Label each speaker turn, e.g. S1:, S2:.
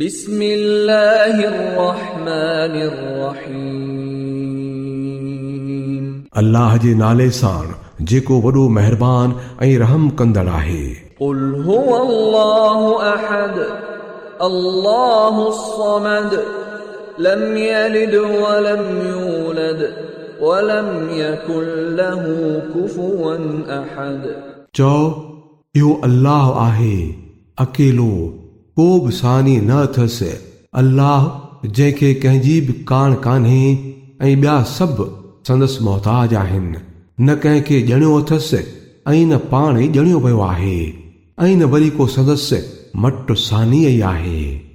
S1: بسم الله الرحمن الرحيم.
S2: الله جي نالي سان جيڪو وڏو مهربان ۽ رحم ڪندڙ آهي.
S1: قل هو الله أحد الله الصمد لم يلد ولم يولد ولم يكن له كفوا أحد.
S2: چاو يو الله آهي اڪيلو ڪو به ساني نه اٿس الله جنهن کي ڪنهن جي به ڪانه ڪانهي ۽ ٻيا سڀ سندس محتاج آهن. نه ڪنهن کي ڄڻيو اٿس ۽ نه پاڻ ئي ڄڻيو ويو آهي. ۽ نه وري ڪو سندس مٽ ساني ئي آهي